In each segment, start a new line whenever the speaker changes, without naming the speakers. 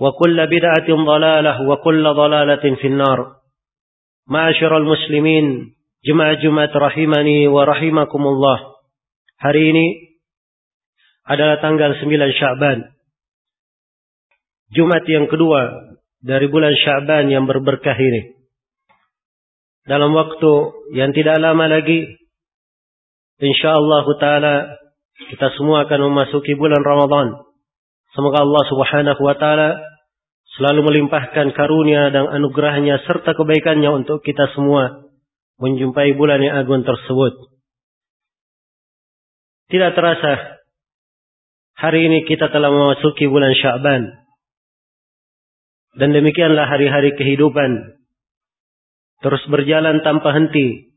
وكل بدعة ضلالة وكل ضلالة في النار معاشر المسلمين جمع جمعة رحمني ورحمكم الله hari ini adalah tanggal 9 Sya'ban Jumat yang kedua dari bulan Sya'ban yang berberkah ini dalam waktu yang tidak lama lagi insyaallah taala kita semua akan memasuki bulan Ramadan Semoga Allah Subhanahu wa taala selalu melimpahkan karunia dan anugerahnya serta kebaikannya untuk kita semua menjumpai bulan yang agung tersebut. Tidak terasa hari ini kita telah memasuki bulan Sya'ban. Dan demikianlah hari-hari kehidupan terus berjalan tanpa henti,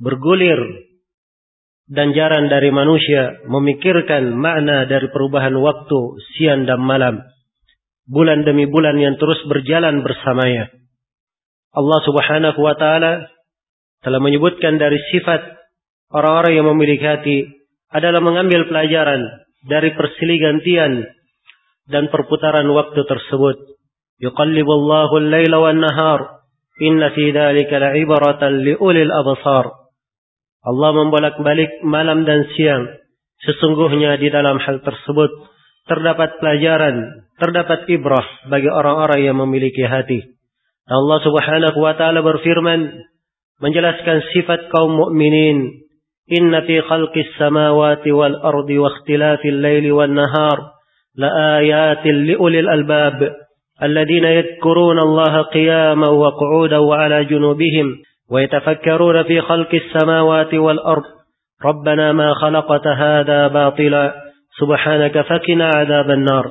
bergulir dan jarang dari manusia memikirkan makna dari perubahan waktu siang dan malam. Bulan demi bulan yang terus berjalan bersamanya. Allah subhanahu wa ta'ala telah menyebutkan dari sifat orang-orang yang memiliki hati adalah mengambil pelajaran dari persiligantian dan perputaran waktu tersebut. Yuqallibullahu al-laila wan nahar. Inna fi dhalika la'ibaratan liulil absar. Allah membolak-balik malam dan siang. Sesungguhnya di dalam hal tersebut terdapat pelajaran, terdapat ibrah bagi orang-orang yang memiliki hati. Allah Subhanahu wa taala berfirman menjelaskan sifat kaum mukminin, "Inna fi khalqis samawati wal ardi wa ikhtilafil laili wal-nahar laayatin liulil albab alladhina yadhkuruna Allah qiyaman wa qu'udan wa 'ala junubihim." ويتفكرون في خلق السماوات والأرض ربنا ما خلقت هذا باطلا سبحانك فكنا عذاب النار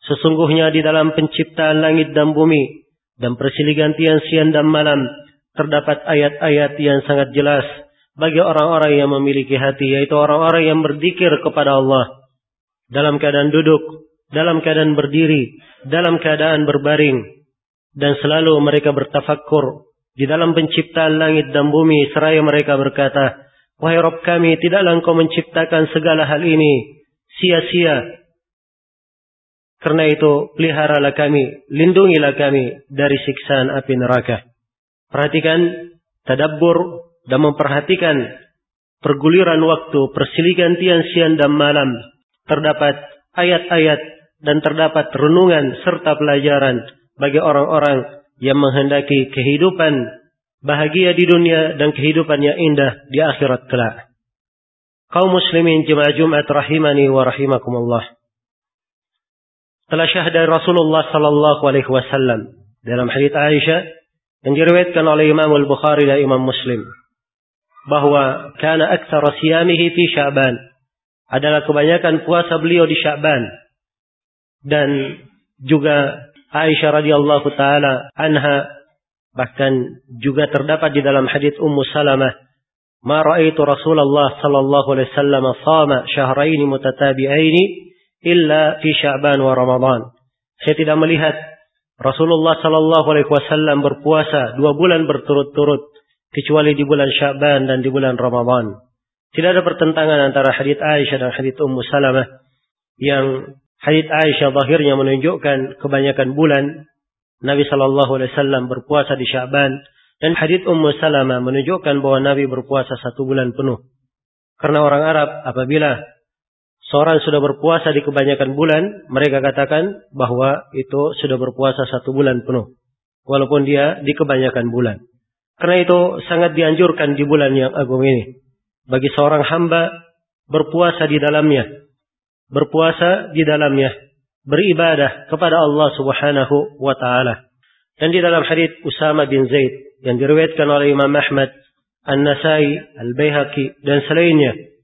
Sesungguhnya di dalam penciptaan langit dan bumi dan persiligantian siang dan malam terdapat ayat-ayat yang sangat jelas bagi orang-orang yang memiliki hati yaitu orang-orang yang berzikir kepada Allah dalam keadaan duduk, dalam keadaan berdiri, dalam keadaan berbaring dan selalu mereka bertafakkur di dalam penciptaan langit dan bumi seraya mereka berkata, Wahai Rabb kami, tidaklah engkau menciptakan segala hal ini sia-sia. Karena itu, peliharalah kami, lindungilah kami dari siksaan api neraka. Perhatikan, tadabbur, dan memperhatikan perguliran waktu, persiligantian siang dan malam. Terdapat ayat-ayat dan terdapat renungan serta pelajaran bagi orang-orang yang menghendaki kehidupan bahagia di dunia dan kehidupan yang indah di akhirat kelak. Kaum muslimin jemaah Jumat rahimani wa rahimakumullah. Telah syahada Rasulullah sallallahu alaihi wasallam dalam hadis Aisyah yang diriwayatkan oleh Imam Al-Bukhari dan Imam Muslim bahwa kana aktsara siyamihi fi Sya'ban adalah kebanyakan puasa beliau di Sya'ban dan juga Aisyah radhiyallahu taala anha bahkan juga terdapat di dalam hadis Ummu Salamah ma raaitu Rasulullah sallallahu alaihi wasallam shama syahrain mutatabi'aini illa fi Sya'ban wa Ramadan saya tidak melihat Rasulullah Sallallahu Alaihi Wasallam berpuasa dua bulan berturut-turut, kecuali di bulan Syaban dan di bulan Ramadan. Tidak ada pertentangan antara hadits Aisyah dan hadits Ummu Salamah yang hadits Aisyah zahirnya menunjukkan kebanyakan bulan Nabi Sallallahu Alaihi Wasallam berpuasa di Syaban dan hadits Ummu Salamah menunjukkan bahwa Nabi berpuasa satu bulan penuh. Karena orang Arab apabila seorang sudah berpuasa di kebanyakan bulan, mereka katakan bahwa itu sudah berpuasa satu bulan penuh. Walaupun dia di kebanyakan bulan. Karena itu sangat dianjurkan di bulan yang agung ini. Bagi seorang hamba berpuasa di dalamnya. Berpuasa di dalamnya. Beribadah kepada Allah subhanahu wa ta'ala. Dan di dalam hadis Usama bin Zaid yang diriwayatkan oleh Imam Ahmad, An-Nasai, Al-Baihaqi dan selainnya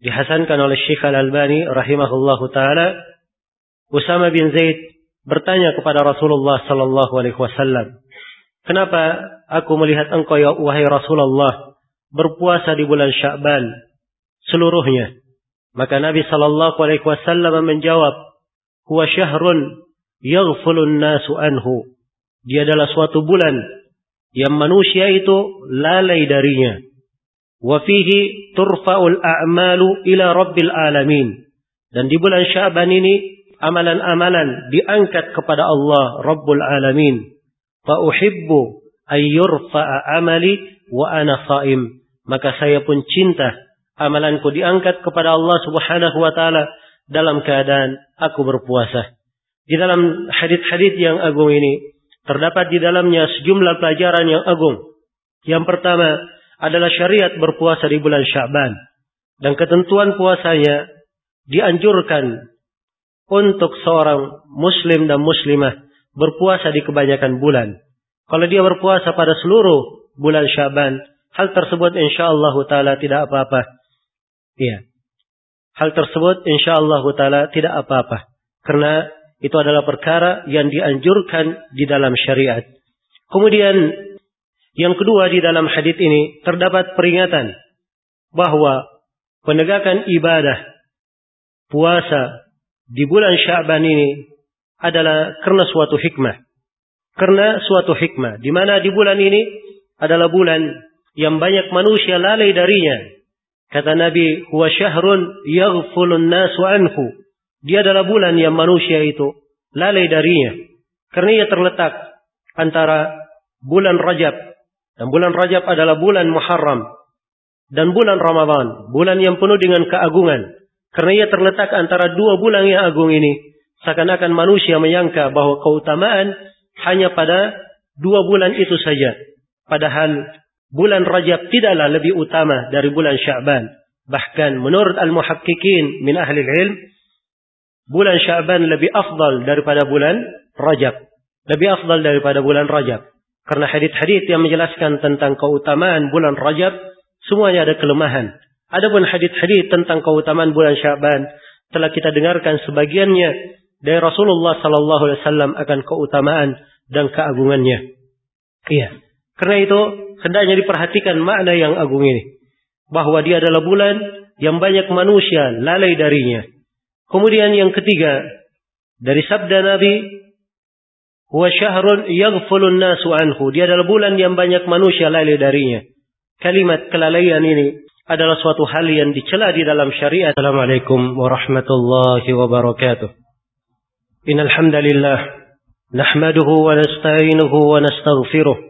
dihasankan oleh Syekh Al-Albani rahimahullahu taala Usama bin Zaid bertanya kepada Rasulullah sallallahu alaihi wasallam Kenapa aku melihat engkau ya wahai Rasulullah berpuasa di bulan Sya'ban seluruhnya maka Nabi sallallahu alaihi wasallam menjawab huwa syahrun yaghfulun nasu anhu dia adalah suatu bulan yang manusia itu lalai darinya Wafihi turfa'ul a'malu ila rabbil alamin. Dan di bulan Syaban ini amalan-amalan diangkat kepada Allah Rabbul Alamin. Fa uhibbu ayyurfa'a amali wa ana saim. Maka saya pun cinta amalanku diangkat kepada Allah Subhanahu wa taala dalam keadaan aku berpuasa. Di dalam hadis-hadis yang agung ini terdapat di dalamnya sejumlah pelajaran yang agung. Yang pertama, adalah syariat berpuasa di bulan Syaban. Dan ketentuan puasanya dianjurkan untuk seorang muslim dan muslimah berpuasa di kebanyakan bulan. Kalau dia berpuasa pada seluruh bulan Syaban, hal tersebut insyaallah taala tidak apa-apa. Iya. Hal tersebut insyaallah taala tidak apa-apa. Karena itu adalah perkara yang dianjurkan di dalam syariat. Kemudian yang kedua di dalam hadis ini terdapat peringatan bahwa penegakan ibadah puasa di bulan Sya'ban ini adalah karena suatu hikmah. Karena suatu hikmah di mana di bulan ini adalah bulan yang banyak manusia lalai darinya. Kata Nabi, "Huwa syahrun yaghfulun nasu anhu." Dia adalah bulan yang manusia itu lalai darinya. Karena ia terletak antara bulan Rajab dan bulan Rajab adalah bulan Muharram. Dan bulan Ramadan. Bulan yang penuh dengan keagungan. Karena ia terletak antara dua bulan yang agung ini. Seakan-akan manusia menyangka bahwa keutamaan hanya pada dua bulan itu saja. Padahal bulan Rajab tidaklah lebih utama dari bulan Sya'ban. Bahkan menurut al-muhakkikin min ahli ilm, bulan Sya'ban lebih afdal daripada bulan Rajab. Lebih afdal daripada bulan Rajab. Karena hadith-hadith yang menjelaskan tentang keutamaan bulan Rajab, semuanya ada kelemahan. Adapun hadith-hadith tentang keutamaan bulan Syaban telah kita dengarkan sebagiannya dari Rasulullah sallallahu alaihi wasallam akan keutamaan dan keagungannya. Iya. Karena itu hendaknya diperhatikan makna yang agung ini. Bahwa dia adalah bulan yang banyak manusia lalai darinya. Kemudian yang ketiga, dari sabda Nabi Huwa syahrun yaghfulun nasu anhu. Dia adalah bulan yang banyak manusia lalai darinya. Kalimat kelalaian ini adalah suatu hal yang dicela di dalam syariat. Assalamualaikum warahmatullahi wabarakatuh. Innal hamdalillah nahmaduhu wa nasta'inuhu wa nastaghfiruh.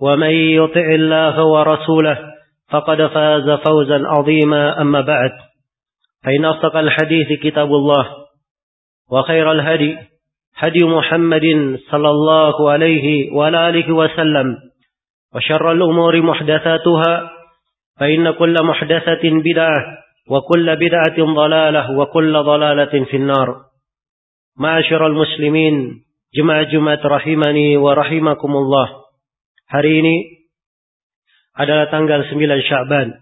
ومن يطع الله ورسوله فقد فاز فوزا عظيما أما بعد فإن أصدق الحديث كتاب الله وخير الهدي هدي محمد صلى الله عليه وعلى آله وسلم وشر الأمور محدثاتها فإن كل محدثة بدعة وكل بدعة ضلالة وكل ضلالة في النار. معاشر المسلمين جمع جمعة رحمني ورحمكم الله. Hari ini adalah tanggal 9 Sya'ban.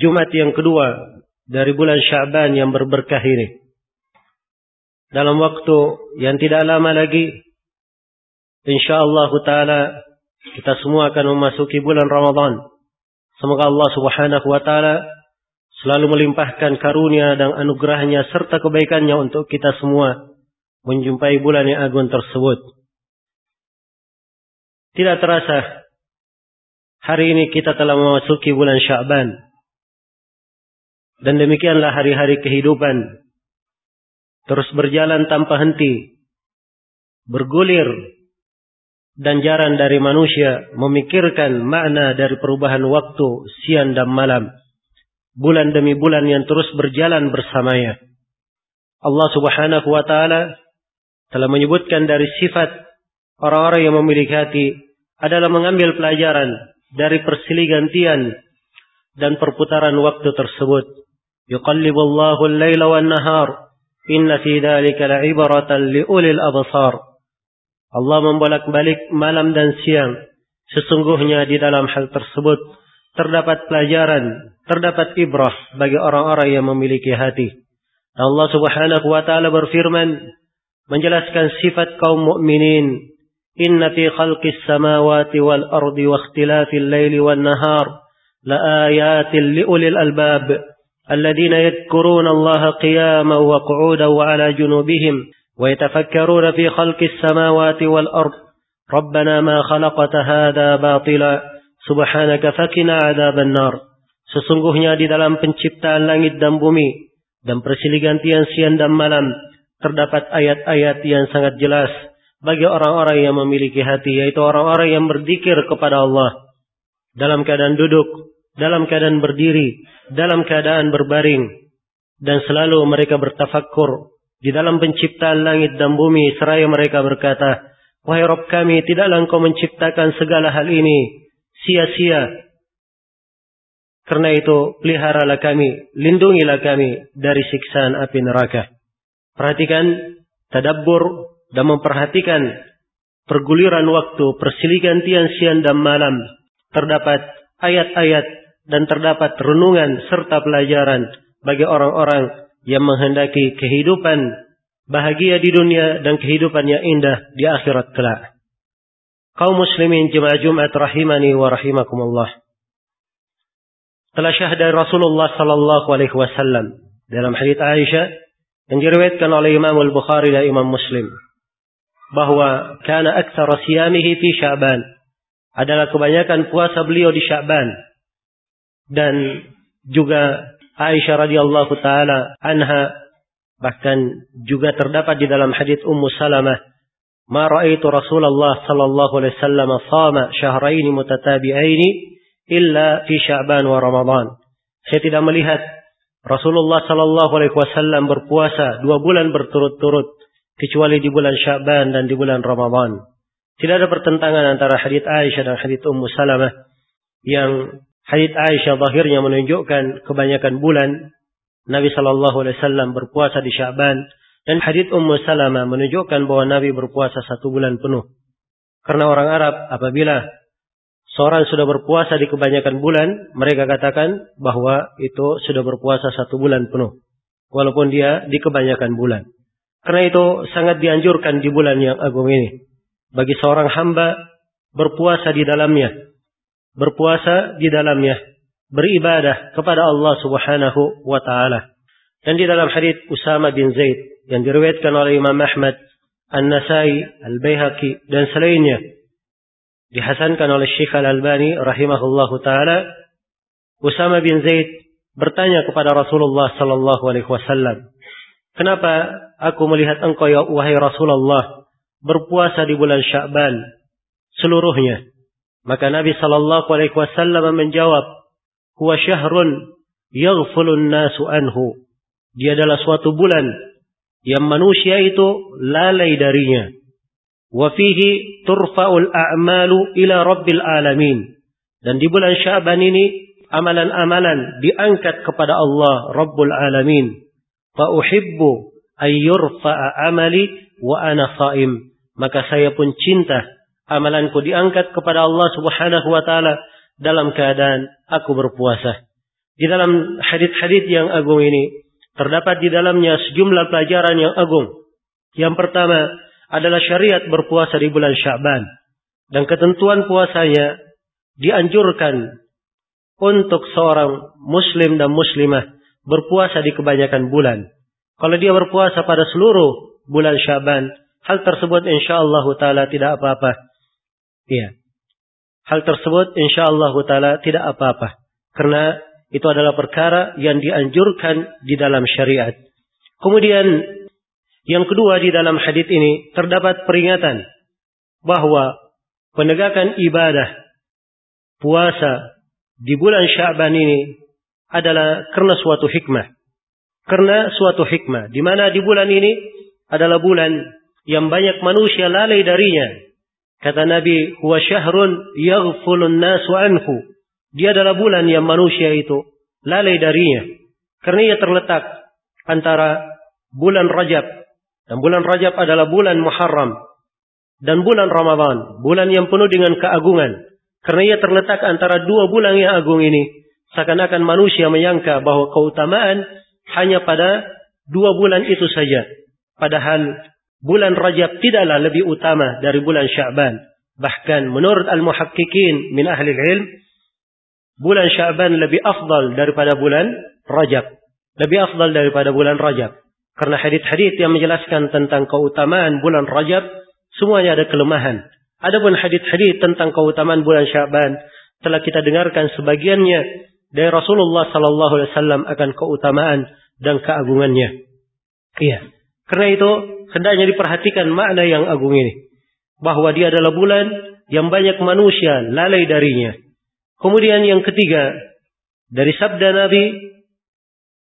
Jumat yang kedua dari bulan Sya'ban yang berberkah ini. Dalam waktu yang tidak lama lagi, insyaallah taala kita semua akan memasuki bulan Ramadan. Semoga Allah Subhanahu wa taala selalu melimpahkan karunia dan anugerahnya serta kebaikannya untuk kita semua menjumpai bulan yang agung tersebut. Tidak terasa hari ini kita telah memasuki bulan Sya'ban. Dan demikianlah hari-hari kehidupan terus berjalan tanpa henti, bergulir dan jarang dari manusia memikirkan makna dari perubahan waktu siang dan malam. Bulan demi bulan yang terus berjalan bersamanya. Allah Subhanahu wa taala telah menyebutkan dari sifat orang-orang yang memiliki hati adalah mengambil pelajaran dari persiligantian dan perputaran waktu tersebut. Yuqallibullahu al-laila wan nahar. Inna fi dhalika la'ibratan liulil absar. Allah membolak-balik malam dan siang. Sesungguhnya di dalam hal tersebut terdapat pelajaran, terdapat ibrah bagi orang-orang yang memiliki hati. Allah Subhanahu wa taala berfirman menjelaskan sifat kaum mukminin إن في خلق السماوات والأرض واختلاف الليل والنهار لآيات لأولي الألباب الذين يذكرون الله قياما وقعودا وعلى جنوبهم ويتفكرون في خلق السماوات والأرض. ربنا ما خلقت هذا باطلا. سبحانك فكنا عذاب النار. Sesungguhnya di dalam penciptaan langit dan bumi dan persilih-gantian siang dan malam terdapat ayat-ayat yang sangat jelas. Bagi orang-orang yang memiliki hati yaitu orang-orang yang berzikir kepada Allah dalam keadaan duduk, dalam keadaan berdiri, dalam keadaan berbaring dan selalu mereka bertafakkur di dalam penciptaan langit dan bumi seraya mereka berkata, "Wahai Rabb kami, tidaklah Engkau menciptakan segala hal ini sia-sia." Karena itu, peliharalah kami, lindungilah kami dari siksaan api neraka. Perhatikan tadabbur dan memperhatikan perguliran waktu, persilihan tian siang dan malam, terdapat ayat-ayat dan terdapat renungan serta pelajaran bagi orang-orang yang menghendaki kehidupan bahagia di dunia dan kehidupan yang indah di akhirat kelak. Kaum muslimin jemaah Jumat rahimani wa rahimakumullah. Telah syahda Rasulullah sallallahu alaihi wasallam dalam hadis Aisyah yang diriwayatkan oleh Imam Al-Bukhari dan Imam Muslim bahwa karena aktsar siyamihi fi Sya'ban. Adalah kebanyakan puasa beliau di Sya'ban. Dan juga Aisyah radhiyallahu taala anha bahkan juga terdapat di dalam hadis Ummu Salamah ma raaitu Rasulullah sallallahu alaihi wasallam shama syahrain mutatabi'ain illa fi Sya'ban wa Ramadan. Saya tidak melihat Rasulullah sallallahu alaihi wasallam berpuasa dua bulan berturut-turut kecuali di bulan Sya'ban dan di bulan Ramadan. Tidak ada pertentangan antara hadits Aisyah dan hadits Ummu Salamah yang hadits Aisyah zahirnya menunjukkan kebanyakan bulan Nabi Shallallahu Alaihi Wasallam berpuasa di Sya'ban dan hadits Ummu Salamah menunjukkan bahwa Nabi berpuasa satu bulan penuh. Karena orang Arab apabila seorang sudah berpuasa di kebanyakan bulan, mereka katakan bahwa itu sudah berpuasa satu bulan penuh. Walaupun dia di kebanyakan bulan. Karena itu sangat dianjurkan di bulan yang agung ini. Bagi seorang hamba berpuasa di dalamnya. Berpuasa di dalamnya. Beribadah kepada Allah subhanahu wa ta'ala. Dan di dalam hadis Usama bin Zaid yang diriwayatkan oleh Imam Ahmad, An-Nasai, Al-Baihaqi dan selainnya. Dihasankan oleh Syekh Al-Albani rahimahullahu taala. Usama bin Zaid bertanya kepada Rasulullah sallallahu alaihi wasallam, Kenapa aku melihat engkau ya wahai Rasulullah berpuasa di bulan Sya'ban seluruhnya. Maka Nabi sallallahu alaihi wasallam menjawab, "Huwa syahrun yaghfulun nasu anhu." Dia adalah suatu bulan yang manusia itu lalai darinya. Wa fihi turfa'ul a'malu ila rabbil alamin. Dan di bulan Syaban ini amalan-amalan diangkat kepada Allah Rabbul Alamin. Fa uhibbu ayyurfa'a amali wa ana saim. Maka saya pun cinta amalanku diangkat kepada Allah Subhanahu wa taala dalam keadaan aku berpuasa. Di dalam hadis-hadis yang agung ini terdapat di dalamnya sejumlah pelajaran yang agung. Yang pertama adalah syariat berpuasa di bulan Sya'ban dan ketentuan puasanya dianjurkan untuk seorang muslim dan muslimah berpuasa di kebanyakan bulan. Kalau dia berpuasa pada seluruh bulan Syaban, hal tersebut insyaallah taala tidak apa-apa. Iya. Hal tersebut insyaallah taala tidak apa-apa. Karena itu adalah perkara yang dianjurkan di dalam syariat. Kemudian yang kedua di dalam hadis ini terdapat peringatan bahwa penegakan ibadah puasa di bulan Sya'ban ini adalah karena suatu hikmah. Karena suatu hikmah. Di mana di bulan ini adalah bulan yang banyak manusia lalai darinya. Kata Nabi, huwa syahrun yaghfulun nasu anhu. Dia adalah bulan yang manusia itu lalai darinya. Karena ia terletak antara bulan Rajab. Dan bulan Rajab adalah bulan Muharram. Dan bulan Ramadan. Bulan yang penuh dengan keagungan. Karena ia terletak antara dua bulan yang agung ini. Seakan-akan manusia menyangka bahwa keutamaan hanya pada dua bulan itu saja. Padahal bulan Rajab tidaklah lebih utama dari bulan Sya'ban. Bahkan menurut al-muhakkikin min ahli ilm, bulan Sya'ban lebih afdal daripada bulan Rajab. Lebih afdal daripada bulan Rajab. Karena hadith-hadith yang menjelaskan tentang keutamaan bulan Rajab, semuanya ada kelemahan. Adapun hadith-hadith tentang keutamaan bulan Sya'ban, telah kita dengarkan sebagiannya dari Rasulullah Sallallahu Alaihi Wasallam akan keutamaan dan keagungannya. Iya. Karena itu hendaknya diperhatikan makna yang agung ini. Bahwa dia adalah bulan yang banyak manusia lalai darinya. Kemudian yang ketiga dari sabda Nabi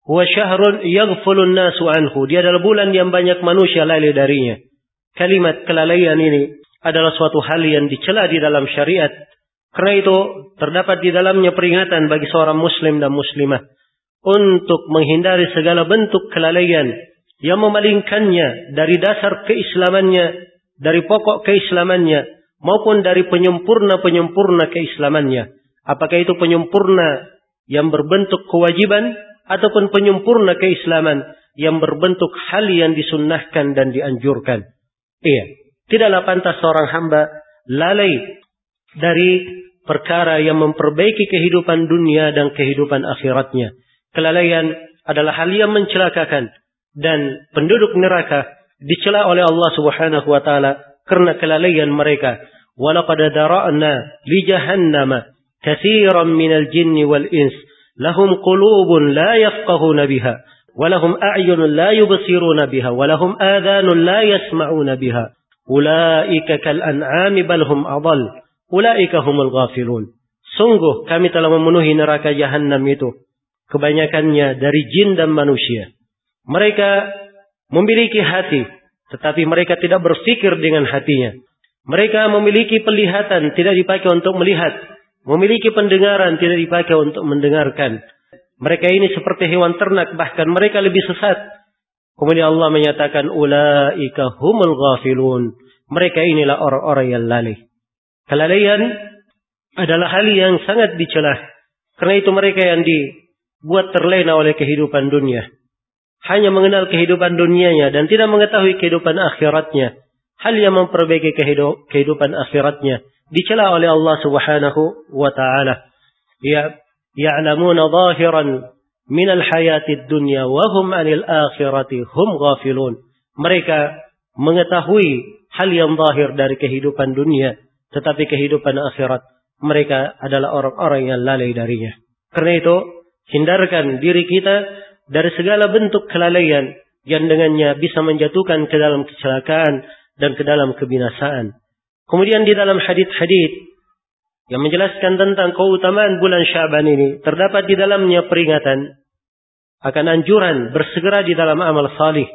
Huwa syahrun yaghfulun nasu anhu. Dia adalah bulan yang banyak manusia lalai darinya. Kalimat kelalaian ini adalah suatu hal yang dicela di dalam syariat karena itu terdapat di dalamnya peringatan bagi seorang muslim dan muslimah untuk menghindari segala bentuk kelalaian yang memalingkannya dari dasar keislamannya, dari pokok keislamannya, maupun dari penyempurna-penyempurna keislamannya. Apakah itu penyempurna yang berbentuk kewajiban ataupun penyempurna keislaman yang berbentuk hal yang disunnahkan dan dianjurkan. Iya, tidaklah pantas seorang hamba lalai dari perkara yang memperbaiki kehidupan dunia dan kehidupan akhiratnya. Kelalaian adalah hal yang mencelakakan dan penduduk neraka dicela oleh Allah Subhanahu wa taala karena kelalaian mereka. Walaqad dara'na li jahannama katsiran minal jinni wal ins lahum qulubun la yafqahuna biha ولهم أعين لا يبصرون بها ولهم آذان لا يسمعون بها أولئك كالأنعام بل هم أضل Ulaika humul ghafilun. Sungguh kami telah memenuhi neraka jahanam itu. Kebanyakannya dari jin dan manusia. Mereka memiliki hati. Tetapi mereka tidak berpikir dengan hatinya. Mereka memiliki penglihatan tidak dipakai untuk melihat. Memiliki pendengaran tidak dipakai untuk mendengarkan. Mereka ini seperti hewan ternak. Bahkan mereka lebih sesat. Kemudian Allah menyatakan. Ulaika humul ghafilun. Mereka inilah orang-orang yang lalih. Kelalaian adalah hal yang sangat dicela. Karena itu mereka yang dibuat terlena oleh kehidupan dunia. Hanya mengenal kehidupan dunianya dan tidak mengetahui kehidupan akhiratnya. Hal yang memperbaiki kehidupan akhiratnya. Dicela oleh Allah subhanahu wa ta'ala. Ya, ya'lamuna zahiran min al-hayati dunya wa hum anil akhirati hum ghafilun. Mereka mengetahui hal yang zahir dari kehidupan dunia tetapi kehidupan akhirat mereka adalah orang-orang yang lalai darinya. Karena itu, hindarkan diri kita dari segala bentuk kelalaian yang dengannya bisa menjatuhkan ke dalam kecelakaan dan ke dalam kebinasaan. Kemudian di dalam hadith-hadith yang menjelaskan tentang keutamaan bulan Syaban ini, terdapat di dalamnya peringatan akan anjuran bersegera di dalam amal salih,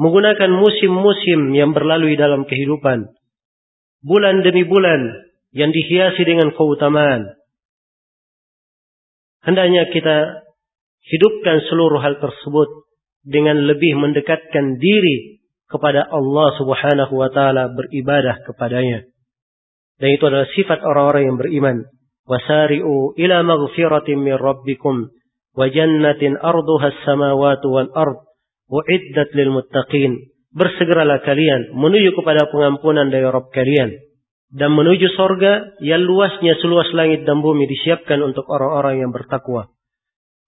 menggunakan musim-musim yang berlalu di dalam kehidupan, bulan demi bulan yang dihiasi dengan keutamaan. Hendaknya kita hidupkan seluruh hal tersebut dengan lebih mendekatkan diri kepada Allah Subhanahu wa taala beribadah kepadanya. Dan itu adalah sifat orang-orang yang beriman. Wasari'u ila maghfiratin min rabbikum wa jannatin arduha as-samawati wal. Bersegeralah kalian menuju kepada pengampunan dari Rabb kalian dan menuju sorga yang luasnya seluas langit dan bumi disiapkan untuk orang-orang yang bertakwa.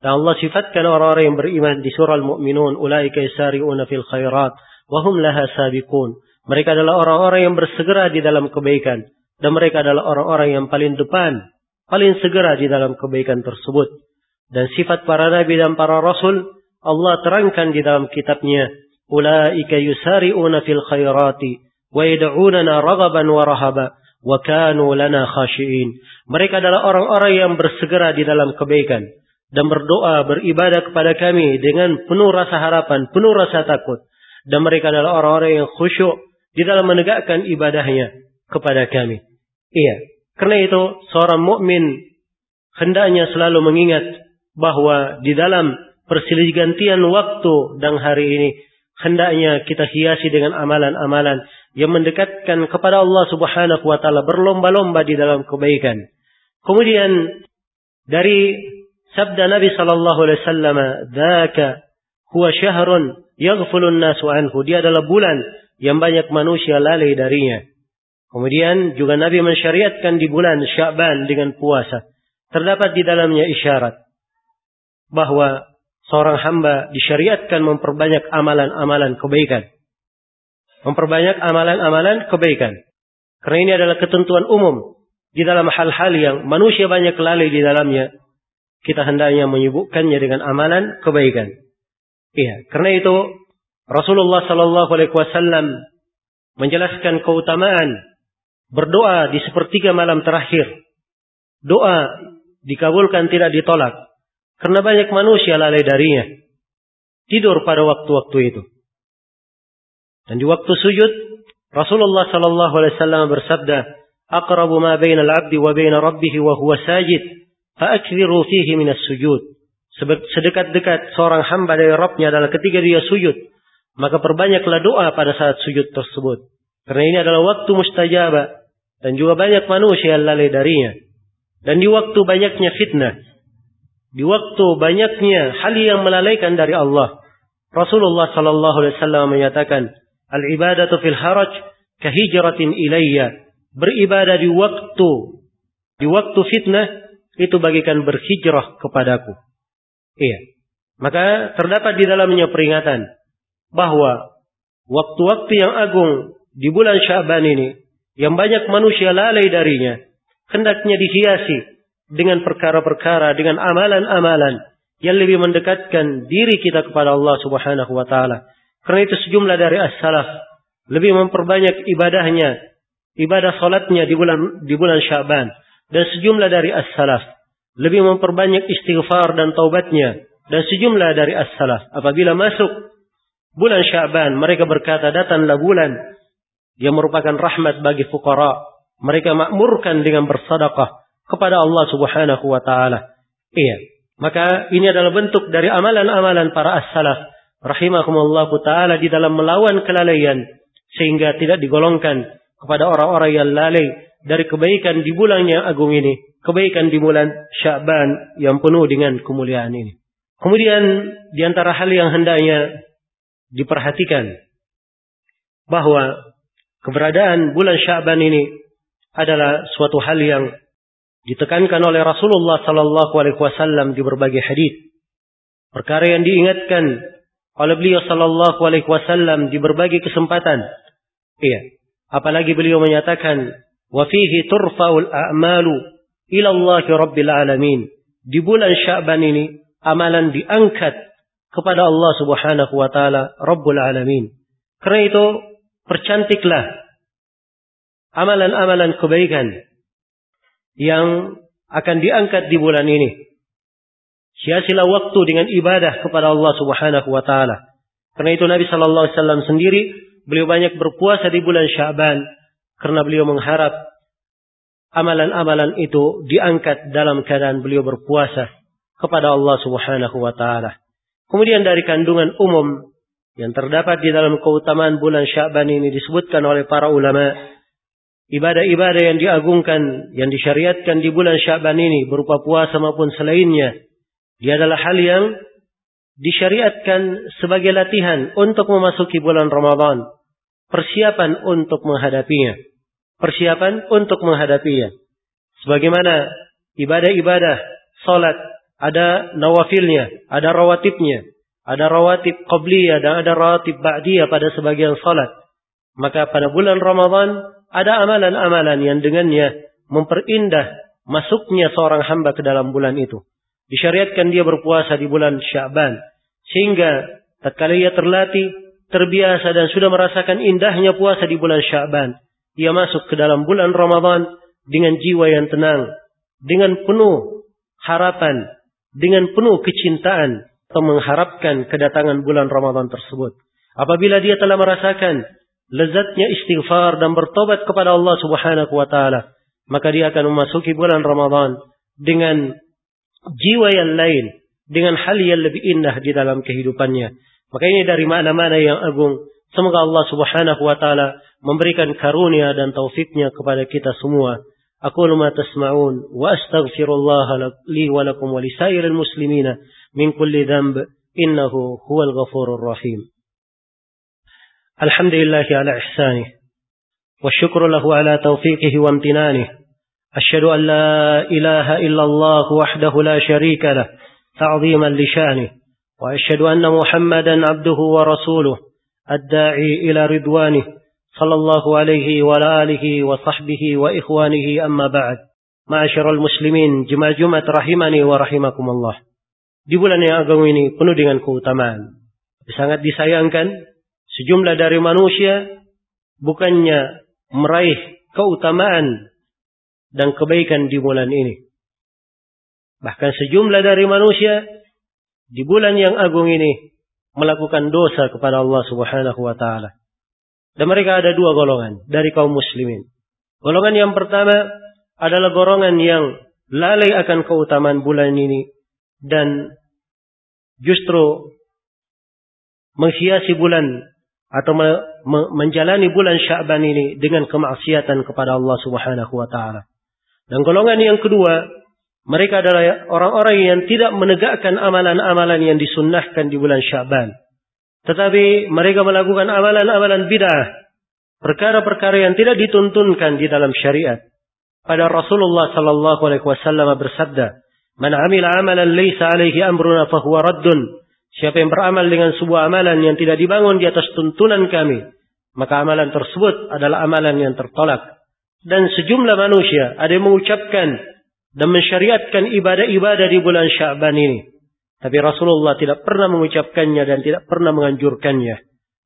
Dan Allah sifatkan orang-orang yang beriman di surah Al-Mu'minun, ulaika yasari'una fil khairat wa hum laha sabiqun. Mereka adalah orang-orang yang bersegera di dalam kebaikan dan mereka adalah orang-orang yang paling depan, paling segera di dalam kebaikan tersebut. Dan sifat para nabi dan para rasul Allah terangkan di dalam kitabnya, "Ulaika yusari'una fil khairati wa yad'unana raghaban wa rahaba wa kanu lana khashiin." Mereka adalah orang-orang yang bersegera di dalam kebaikan dan berdoa beribadah kepada kami dengan penuh rasa harapan, penuh rasa takut. Dan mereka adalah orang-orang yang khusyuk di dalam menegakkan ibadahnya kepada kami. Iya. Karena itu seorang mukmin hendaknya selalu mengingat bahwa di dalam perselisihan waktu dan hari ini hendaknya kita hiasi dengan amalan-amalan yang mendekatkan kepada Allah Subhanahu wa taala berlomba-lomba di dalam kebaikan. Kemudian dari sabda Nabi sallallahu alaihi wasallam, "Dzaka huwa syahrun yaghfulu an-nasu anhu." Dia adalah bulan yang banyak manusia lalai darinya. Kemudian juga Nabi mensyariatkan di bulan Sya'ban dengan puasa. Terdapat di dalamnya isyarat bahwa seorang hamba disyariatkan memperbanyak amalan-amalan kebaikan. Memperbanyak amalan-amalan kebaikan. Karena ini adalah ketentuan umum di dalam hal-hal yang manusia banyak lalai di dalamnya. Kita hendaknya menyibukkannya dengan amalan kebaikan. Iya, karena itu Rasulullah Sallallahu Alaihi Wasallam menjelaskan keutamaan berdoa di sepertiga malam terakhir. Doa dikabulkan tidak ditolak. Karena banyak manusia lalai darinya. Tidur pada waktu-waktu itu. Dan di waktu sujud, Rasulullah sallallahu alaihi wasallam bersabda, "Aqrabu ma bainal 'abdi wa bain rabbih wa huwa sajid, fa'akthiru fihi minas sujud." Sedekat-dekat seorang hamba dari Rabbnya adalah ketika dia sujud, maka perbanyaklah doa pada saat sujud tersebut. Karena ini adalah waktu mustajabah dan juga banyak manusia yang lalai darinya. Dan di waktu banyaknya fitnah. Di waktu banyaknya hal yang melalaikan dari Allah. Rasulullah sallallahu alaihi wasallam menyatakan, "Al-ibadatu fil haraj kahijratin ilayya." Beribadah di waktu di waktu fitnah itu bagikan berhijrah kepadaku. Iya. Maka terdapat di dalamnya peringatan bahwa waktu-waktu yang agung di bulan Syaban ini yang banyak manusia lalai darinya, hendaknya dihiasi dengan perkara-perkara, dengan amalan-amalan yang lebih mendekatkan diri kita kepada Allah Subhanahu wa taala. Karena itu sejumlah dari as-salaf lebih memperbanyak ibadahnya, ibadah salatnya di bulan di bulan Syaban dan sejumlah dari as-salaf lebih memperbanyak istighfar dan taubatnya dan sejumlah dari as-salaf apabila masuk bulan Syaban mereka berkata datanglah bulan yang merupakan rahmat bagi fukara. Mereka makmurkan dengan bersadaqah kepada Allah Subhanahu wa taala. Iya. Maka ini adalah bentuk dari amalan-amalan para as-salaf rahimahumullah taala di dalam melawan kelalaian sehingga tidak digolongkan kepada orang-orang yang lalai dari kebaikan di bulan yang agung ini, kebaikan di bulan Sya'ban yang penuh dengan kemuliaan ini. Kemudian di antara hal yang hendaknya diperhatikan bahwa keberadaan bulan Sya'ban ini adalah suatu hal yang ditekankan oleh Rasulullah sallallahu alaihi wasallam di berbagai hadis. Perkara yang diingatkan oleh beliau sallallahu alaihi wasallam di berbagai kesempatan. Iya. Apalagi beliau menyatakan wa fihi turfa'ul a'malu ila Allah rabbil alamin. Di bulan Sya'ban ini amalan diangkat kepada Allah Subhanahu wa taala Rabbul alamin. Karena itu percantiklah amalan-amalan kebaikan yang akan diangkat di bulan ini. Sia-silah waktu dengan ibadah kepada Allah Subhanahu wa taala. Karena itu Nabi sallallahu alaihi wasallam sendiri beliau banyak berpuasa di bulan Syaban karena beliau mengharap amalan-amalan itu diangkat dalam keadaan beliau berpuasa kepada Allah Subhanahu wa taala. Kemudian dari kandungan umum yang terdapat di dalam keutamaan bulan Syaban ini disebutkan oleh para ulama ibadah-ibadah yang diagungkan yang disyariatkan di bulan Syaban ini berupa puasa maupun selainnya dia adalah hal yang disyariatkan sebagai latihan untuk memasuki bulan Ramadan. Persiapan untuk menghadapinya. Persiapan untuk menghadapinya. Sebagaimana ibadah-ibadah salat ada nawafilnya ada rawatibnya ada rawatib qabliyah dan ada rawatib ba'diyah pada sebagian salat. Maka pada bulan Ramadan ada amalan-amalan yang dengannya memperindah masuknya seorang hamba ke dalam bulan itu. Disyariatkan dia berpuasa di bulan Syaban. Sehingga tatkala ia terlatih, terbiasa dan sudah merasakan indahnya puasa di bulan Syaban. Ia masuk ke dalam bulan Ramadan dengan jiwa yang tenang. Dengan penuh harapan. Dengan penuh kecintaan atau mengharapkan kedatangan bulan Ramadan tersebut. Apabila dia telah merasakan lezatnya istighfar dan bertobat kepada Allah Subhanahu wa taala, maka dia akan memasuki bulan Ramadan dengan jiwa yang lain, dengan hal yang lebih indah di dalam kehidupannya. Maka ini dari mana-mana yang agung. Semoga Allah Subhanahu wa taala memberikan karunia dan taufiknya kepada kita semua. أقول ما تسمعون وأستغفر الله لي ولكم ولسائر المسلمين من كل ذنب إنه هو الغفور الرحيم الحمد لله على إحسانه والشكر له على توفيقه وامتنانه أشهد أن لا إله إلا الله وحده لا شريك له تعظيما لشانه وأشهد أن محمدا عبده ورسوله الداعي إلى رضوانه صلى الله عليه وعلى آله وصحبه وإخوانه أما بعد معاشر المسلمين جمع جمعة رحمني ورحمكم الله Di bulan yang agung ini penuh dengan keutamaan. Sangat disayangkan sejumlah dari manusia bukannya meraih keutamaan dan kebaikan di bulan ini. Bahkan sejumlah dari manusia di bulan yang agung ini melakukan dosa kepada Allah Subhanahu wa taala. Dan mereka ada dua golongan dari kaum muslimin. Golongan yang pertama adalah golongan yang lalai akan keutamaan bulan ini dan justru menghiasi bulan atau me, me, menjalani bulan Sya'ban ini dengan kemaksiatan kepada Allah Subhanahu wa taala. Dan golongan yang kedua, mereka adalah orang-orang yang tidak menegakkan amalan-amalan yang disunnahkan di bulan Sya'ban. Tetapi mereka melakukan amalan-amalan bid'ah, perkara-perkara yang tidak dituntunkan di dalam syariat. Pada Rasulullah sallallahu alaihi wasallam bersabda, Man amila amalan laysa alaihi amruna fahuwa raddun. Siapa yang beramal dengan sebuah amalan yang tidak dibangun di atas tuntunan kami, maka amalan tersebut adalah amalan yang tertolak. Dan sejumlah manusia ada yang mengucapkan dan mensyariatkan ibadah-ibadah di bulan Sya'ban ini. Tapi Rasulullah tidak pernah mengucapkannya dan tidak pernah menganjurkannya.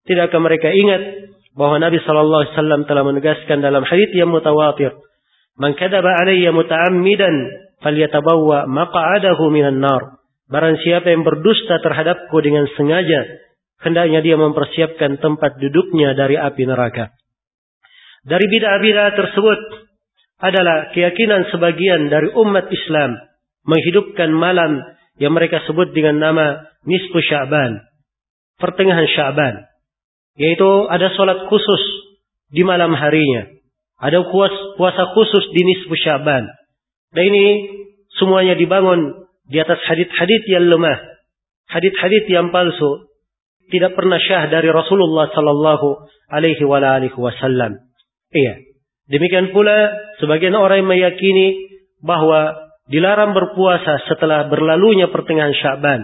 Tidakkah mereka ingat bahwa Nabi Shallallahu Alaihi Wasallam telah menegaskan dalam hadits yang mutawatir, "Man kadaba alayya muta'ammidan falyatabawwa maq'adahu minan nar. Barang siapa yang berdusta terhadapku dengan sengaja, hendaknya dia mempersiapkan tempat duduknya dari api neraka. Dari bid'ah-bid'ah tersebut adalah keyakinan sebagian dari umat Islam menghidupkan malam yang mereka sebut dengan nama nisfu Sya'ban, pertengahan Sya'ban. Yaitu ada solat khusus di malam harinya. Ada puasa khusus di nisfu Sya'ban. Dan ini semuanya dibangun di atas hadit-hadit yang lemah, hadit-hadit yang palsu, tidak pernah syah dari Rasulullah sallallahu alaihi wasallam. Iya. Demikian pula sebagian orang yang meyakini bahwa dilarang berpuasa setelah berlalunya pertengahan Sya'ban.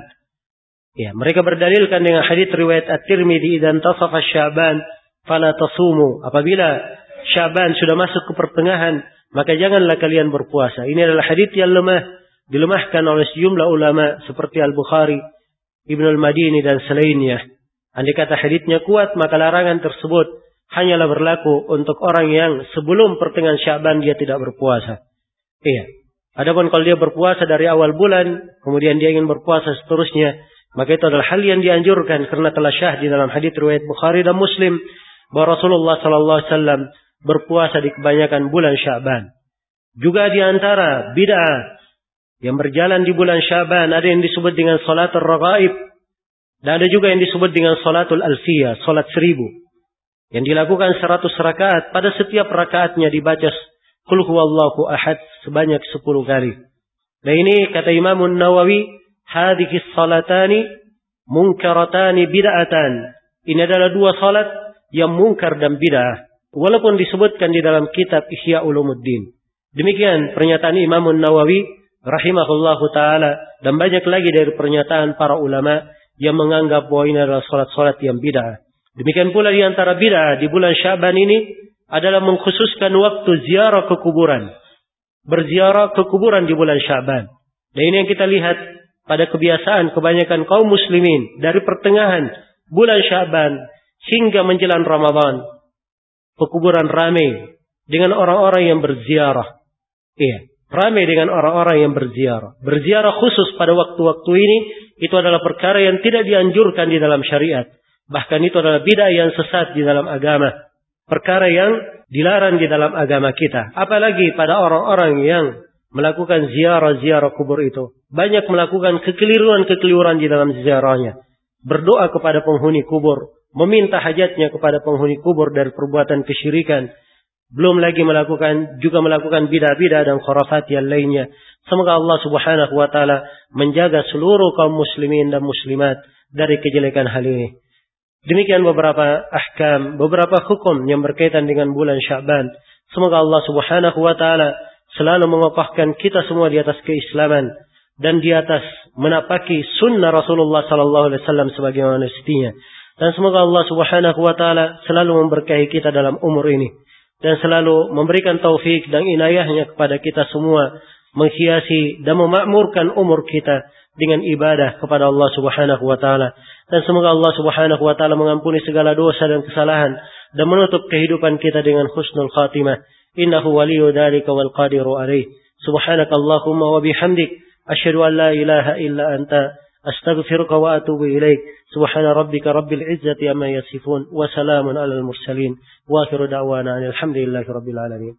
Ya, mereka berdalilkan dengan hadis riwayat At-Tirmidzi dan tasafa Sya'ban fala tasumu. Apabila Sya'ban sudah masuk ke pertengahan, maka janganlah kalian berpuasa. Ini adalah hadits yang lemah, dilemahkan oleh sejumlah ulama seperti Al-Bukhari, Ibn al-Madini dan selainnya. Andai kata haditsnya kuat, maka larangan tersebut hanyalah berlaku untuk orang yang sebelum pertengahan Syaban dia tidak berpuasa. Iya. Adapun kalau dia berpuasa dari awal bulan, kemudian dia ingin berpuasa seterusnya, maka itu adalah hal yang dianjurkan karena telah syah di dalam hadis riwayat Bukhari dan Muslim bahwa Rasulullah sallallahu alaihi wasallam berpuasa di kebanyakan bulan Syaban. Juga di antara bid'ah yang berjalan di bulan Syaban ada yang disebut dengan salatul raghaib dan ada juga yang disebut dengan salatul alfiyah, salat seribu yang dilakukan seratus rakaat pada setiap rakaatnya dibaca Qul huwallahu ahad sebanyak sepuluh kali. Dan ini kata Imam Nawawi, hadhihi salatani munkaratani bid'atan. Ini adalah dua salat yang mungkar dan bid'ah. Walaupun disebutkan di dalam kitab Ihya Ulumuddin. Demikian pernyataan Imam Nawawi rahimahullahu taala dan banyak lagi dari pernyataan para ulama yang menganggap bahwa ini adalah salat-salat yang bid'ah. Demikian pula di antara bid'ah di bulan Syaban ini adalah mengkhususkan waktu ziarah ke kuburan. Berziarah ke kuburan di bulan Syaban. Dan ini yang kita lihat pada kebiasaan kebanyakan kaum muslimin dari pertengahan bulan Syaban hingga menjelang Ramadan. Pekuburan ramai dengan orang-orang yang berziarah. Iya, ramai dengan orang-orang yang berziarah. Berziarah khusus pada waktu-waktu ini itu adalah perkara yang tidak dianjurkan di dalam syariat. Bahkan itu adalah bid'ah yang sesat di dalam agama. Perkara yang dilarang di dalam agama kita. Apalagi pada orang-orang yang melakukan ziarah-ziarah kubur itu. Banyak melakukan kekeliruan-kekeliruan di dalam ziarahnya. Berdoa kepada penghuni kubur. Meminta hajatnya kepada penghuni kubur dari perbuatan kesyirikan. Belum lagi melakukan juga melakukan bidah-bidah dan khurafat yang lainnya. Semoga Allah Subhanahu wa taala menjaga seluruh kaum muslimin dan muslimat dari kejelekan hal ini. Demikian beberapa ahkam, beberapa hukum yang berkaitan dengan bulan Syaban. Semoga Allah Subhanahu wa taala selalu mengokohkan kita semua di atas keislaman dan di atas menapaki sunnah Rasulullah sallallahu alaihi wasallam sebagaimana mestinya. Dan semoga Allah Subhanahu wa taala selalu memberkahi kita dalam umur ini dan selalu memberikan taufik dan inayahnya kepada kita semua menghiasi dan memakmurkan umur kita dengan ibadah kepada Allah Subhanahu wa taala. Dan semoga Allah Subhanahu wa taala mengampuni segala dosa dan kesalahan dan menutup kehidupan kita dengan husnul khatimah. Innahu waliyyu dzalika wal qadiru alaih subhanakallahumma wa bihamdik. Asyhadu an la ilaha illa anta أستغفرك وأتوب إليك. سبحان ربك رب العزة أما يصفون وسلام على المرسلين. وآخر دعوانا أن الحمد لله رب العالمين.